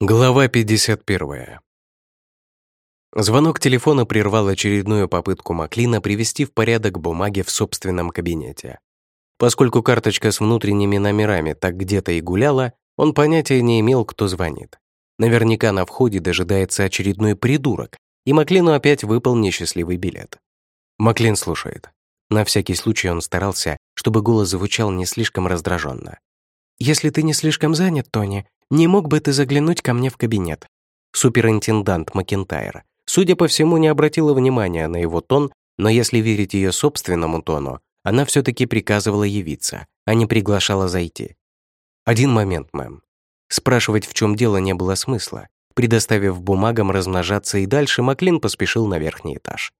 Глава 51. Звонок телефона прервал очередную попытку Маклина привести в порядок бумаги в собственном кабинете. Поскольку карточка с внутренними номерами так где-то и гуляла, он понятия не имел, кто звонит. Наверняка на входе дожидается очередной придурок, и Маклину опять выпал несчастливый билет. Маклин слушает. На всякий случай он старался, чтобы голос звучал не слишком раздраженно. «Если ты не слишком занят, Тони, не мог бы ты заглянуть ко мне в кабинет?» Суперинтендант Макентайр, судя по всему, не обратила внимания на его тон, но если верить ее собственному тону, она все-таки приказывала явиться, а не приглашала зайти. «Один момент, мэм». Спрашивать, в чем дело, не было смысла. Предоставив бумагам размножаться и дальше, Маклин поспешил на верхний этаж.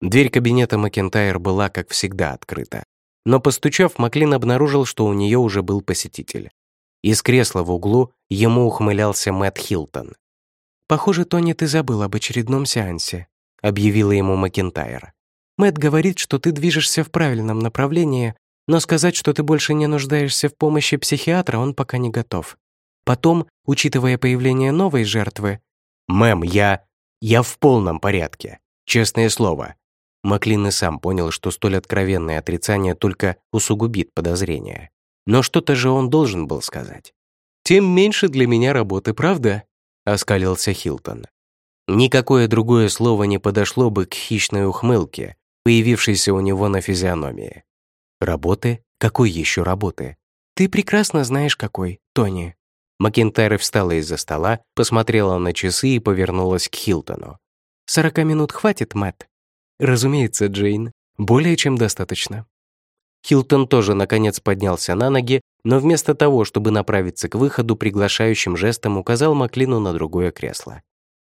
Дверь кабинета Макентайр была, как всегда, открыта. Но постучав, Маклин обнаружил, что у нее уже был посетитель. Из кресла в углу ему ухмылялся Мэтт Хилтон. «Похоже, Тони, ты забыл об очередном сеансе», — объявила ему Макентайр. «Мэтт говорит, что ты движешься в правильном направлении, но сказать, что ты больше не нуждаешься в помощи психиатра, он пока не готов. Потом, учитывая появление новой жертвы...» «Мэм, я... я в полном порядке. Честное слово». Маклин и сам понял, что столь откровенное отрицание только усугубит подозрения. Но что-то же он должен был сказать. «Тем меньше для меня работы, правда?» — оскалился Хилтон. Никакое другое слово не подошло бы к хищной ухмылке, появившейся у него на физиономии. «Работы? Какой еще работы?» «Ты прекрасно знаешь, какой, Тони». Макентайр встала из-за стола, посмотрела на часы и повернулась к Хилтону. «Сорока минут хватит, Мэтт?» «Разумеется, Джейн. Более чем достаточно. Хилтон тоже, наконец, поднялся на ноги, но вместо того, чтобы направиться к выходу, приглашающим жестом указал Маклину на другое кресло.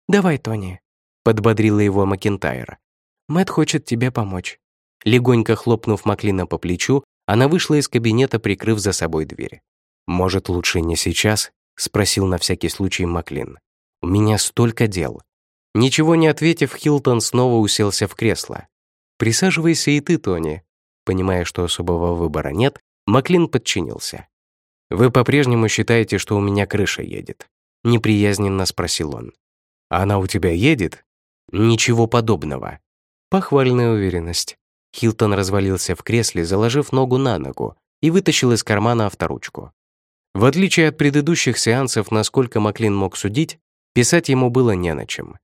«Давай, Тони», — подбодрила его Макентайр. «Мэтт хочет тебе помочь». Легонько хлопнув Маклина по плечу, она вышла из кабинета, прикрыв за собой дверь. «Может, лучше не сейчас?» — спросил на всякий случай Маклин. «У меня столько дел». Ничего не ответив, Хилтон снова уселся в кресло. «Присаживайся и ты, Тони», Понимая, что особого выбора нет, Маклин подчинился. «Вы по-прежнему считаете, что у меня крыша едет?» Неприязненно спросил он. «А «Она у тебя едет?» «Ничего подобного». Похвальная уверенность. Хилтон развалился в кресле, заложив ногу на ногу, и вытащил из кармана авторучку. В отличие от предыдущих сеансов, насколько Маклин мог судить, писать ему было не на чем.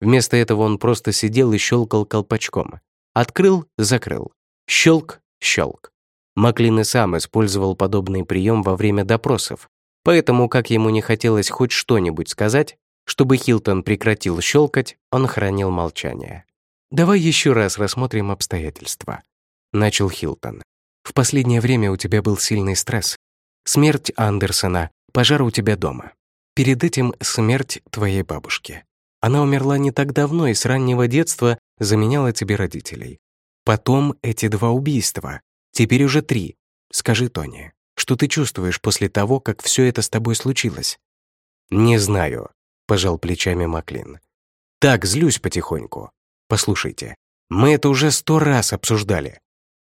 Вместо этого он просто сидел и щелкал колпачком. Открыл, закрыл. Щелк, щелк. Маклин и сам использовал подобный прием во время допросов, поэтому, как ему не хотелось хоть что-нибудь сказать, чтобы Хилтон прекратил щелкать, он хранил молчание. «Давай еще раз рассмотрим обстоятельства», — начал Хилтон. «В последнее время у тебя был сильный стресс. Смерть Андерсона, пожар у тебя дома. Перед этим смерть твоей бабушки. Она умерла не так давно и с раннего детства заменяла тебе родителей. Потом эти два убийства. Теперь уже три. Скажи, Тони, что ты чувствуешь после того, как все это с тобой случилось?» «Не знаю», — пожал плечами Маклин. «Так, злюсь потихоньку. Послушайте, мы это уже сто раз обсуждали.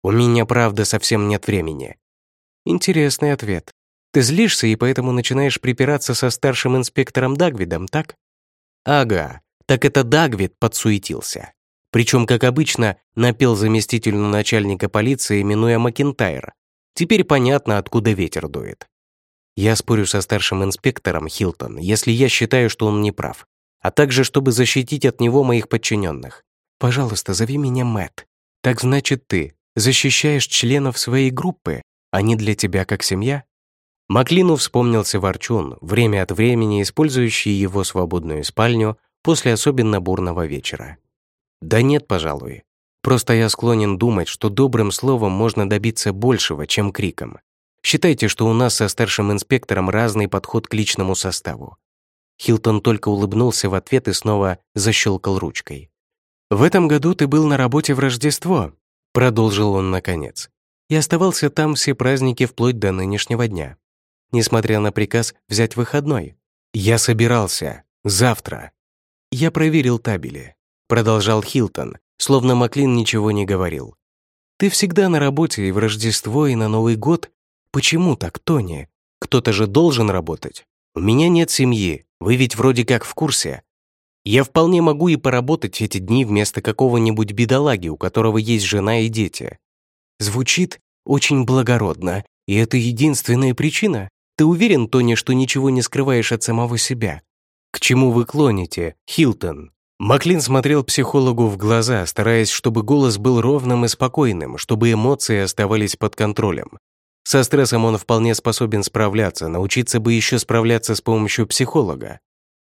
У меня, правда, совсем нет времени». «Интересный ответ. Ты злишься и поэтому начинаешь припираться со старшим инспектором Дагвидом, так?» «Ага, так это Дагвид подсуетился. Причем, как обычно, напел заместителю начальника полиции, минуя Макентайра. Теперь понятно, откуда ветер дует. Я спорю со старшим инспектором Хилтон, если я считаю, что он не прав, а также чтобы защитить от него моих подчиненных. Пожалуйста, зови меня Мэтт. Так значит, ты защищаешь членов своей группы, они для тебя как семья? Маклину вспомнился Ворчун, время от времени использующий его свободную спальню после особенно бурного вечера. Да нет, пожалуй. Просто я склонен думать, что добрым словом можно добиться большего, чем криком. Считайте, что у нас со старшим инспектором разный подход к личному составу. Хилтон только улыбнулся в ответ и снова защелкал ручкой. «В этом году ты был на работе в Рождество», — продолжил он наконец, «и оставался там все праздники вплоть до нынешнего дня. Несмотря на приказ взять выходной. Я собирался. Завтра. Я проверил табели продолжал Хилтон, словно Маклин ничего не говорил. «Ты всегда на работе и в Рождество, и на Новый год. Почему так, Тони? Кто-то же должен работать. У меня нет семьи, вы ведь вроде как в курсе. Я вполне могу и поработать эти дни вместо какого-нибудь бедолаги, у которого есть жена и дети. Звучит очень благородно, и это единственная причина. Ты уверен, Тони, что ничего не скрываешь от самого себя? К чему вы клоните, Хилтон? Маклин смотрел психологу в глаза, стараясь, чтобы голос был ровным и спокойным, чтобы эмоции оставались под контролем. Со стрессом он вполне способен справляться, научиться бы еще справляться с помощью психолога.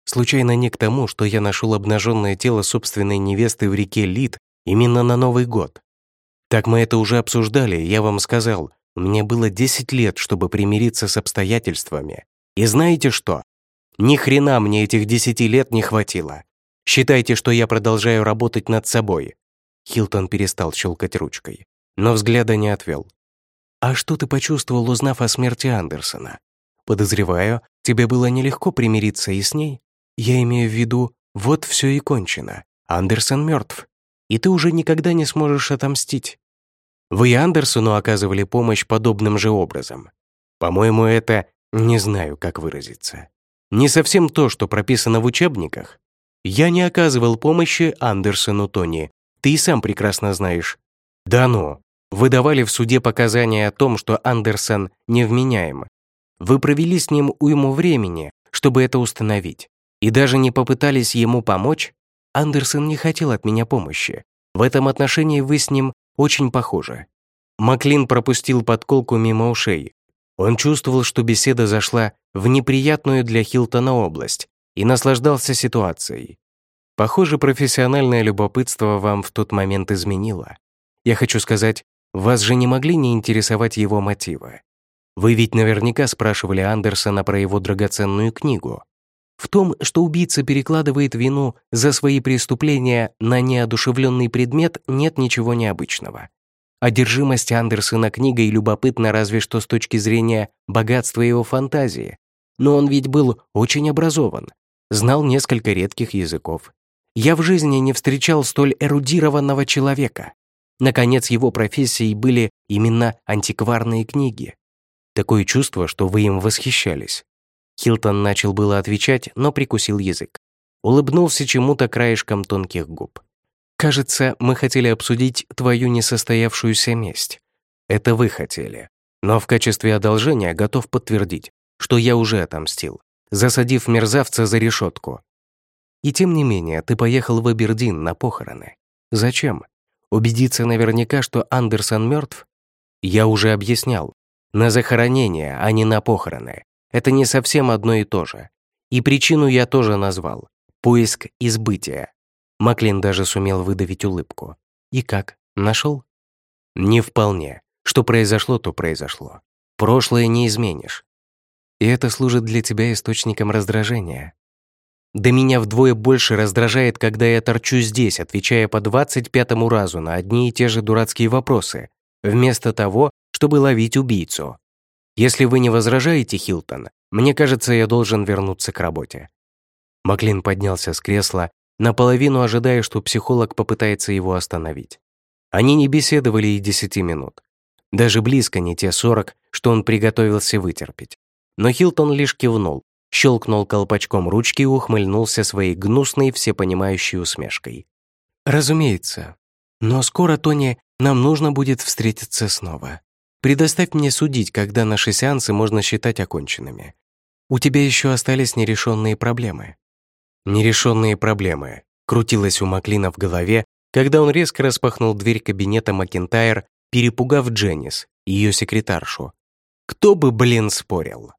Случайно не к тому, что я нашел обнаженное тело собственной невесты в реке Лид именно на Новый год. Так мы это уже обсуждали, я вам сказал, мне было 10 лет, чтобы примириться с обстоятельствами. И знаете что? Ни хрена мне этих 10 лет не хватило. Считайте, что я продолжаю работать над собой». Хилтон перестал щелкать ручкой, но взгляда не отвел. «А что ты почувствовал, узнав о смерти Андерсона? Подозреваю, тебе было нелегко примириться и с ней. Я имею в виду, вот все и кончено. Андерсон мертв, и ты уже никогда не сможешь отомстить. Вы Андерсону оказывали помощь подобным же образом. По-моему, это... не знаю, как выразиться. Не совсем то, что прописано в учебниках, я не оказывал помощи Андерсону Тони. Ты и сам прекрасно знаешь. Да ну. Вы давали в суде показания о том, что Андерсон невменяем. Вы провели с ним уйму времени, чтобы это установить. И даже не попытались ему помочь? Андерсон не хотел от меня помощи. В этом отношении вы с ним очень похожи. Маклин пропустил подколку мимо ушей. Он чувствовал, что беседа зашла в неприятную для Хилтона область, и наслаждался ситуацией. Похоже, профессиональное любопытство вам в тот момент изменило. Я хочу сказать, вас же не могли не интересовать его мотивы. Вы ведь наверняка спрашивали Андерсона про его драгоценную книгу. В том, что убийца перекладывает вину за свои преступления на неодушевленный предмет, нет ничего необычного. Одержимость Андерсона книгой любопытна разве что с точки зрения богатства его фантазии. Но он ведь был очень образован, знал несколько редких языков. Я в жизни не встречал столь эрудированного человека. Наконец, его профессией были именно антикварные книги. Такое чувство, что вы им восхищались. Хилтон начал было отвечать, но прикусил язык. Улыбнулся чему-то краешком тонких губ. «Кажется, мы хотели обсудить твою несостоявшуюся месть. Это вы хотели. Но в качестве одолжения готов подтвердить, что я уже отомстил засадив мерзавца за решетку. И тем не менее, ты поехал в Абердин на похороны. Зачем? Убедиться наверняка, что Андерсон мертв? Я уже объяснял. На захоронение, а не на похороны. Это не совсем одно и то же. И причину я тоже назвал. Поиск избытия. Маклин даже сумел выдавить улыбку. И как? Нашел? Не вполне. Что произошло, то произошло. Прошлое не изменишь и это служит для тебя источником раздражения. Да меня вдвое больше раздражает, когда я торчу здесь, отвечая по двадцать пятому разу на одни и те же дурацкие вопросы, вместо того, чтобы ловить убийцу. Если вы не возражаете, Хилтон, мне кажется, я должен вернуться к работе». Маклин поднялся с кресла, наполовину ожидая, что психолог попытается его остановить. Они не беседовали и десяти минут. Даже близко не те сорок, что он приготовился вытерпеть. Но Хилтон лишь кивнул, щелкнул колпачком ручки и ухмыльнулся своей гнусной, всепонимающей усмешкой. «Разумеется. Но скоро, Тони, нам нужно будет встретиться снова. Предоставь мне судить, когда наши сеансы можно считать оконченными. У тебя еще остались нерешенные проблемы». «Нерешенные проблемы», — крутилось у Маклина в голове, когда он резко распахнул дверь кабинета Макентайр, перепугав Дженнис, ее секретаршу. Кто бы, блин, спорил?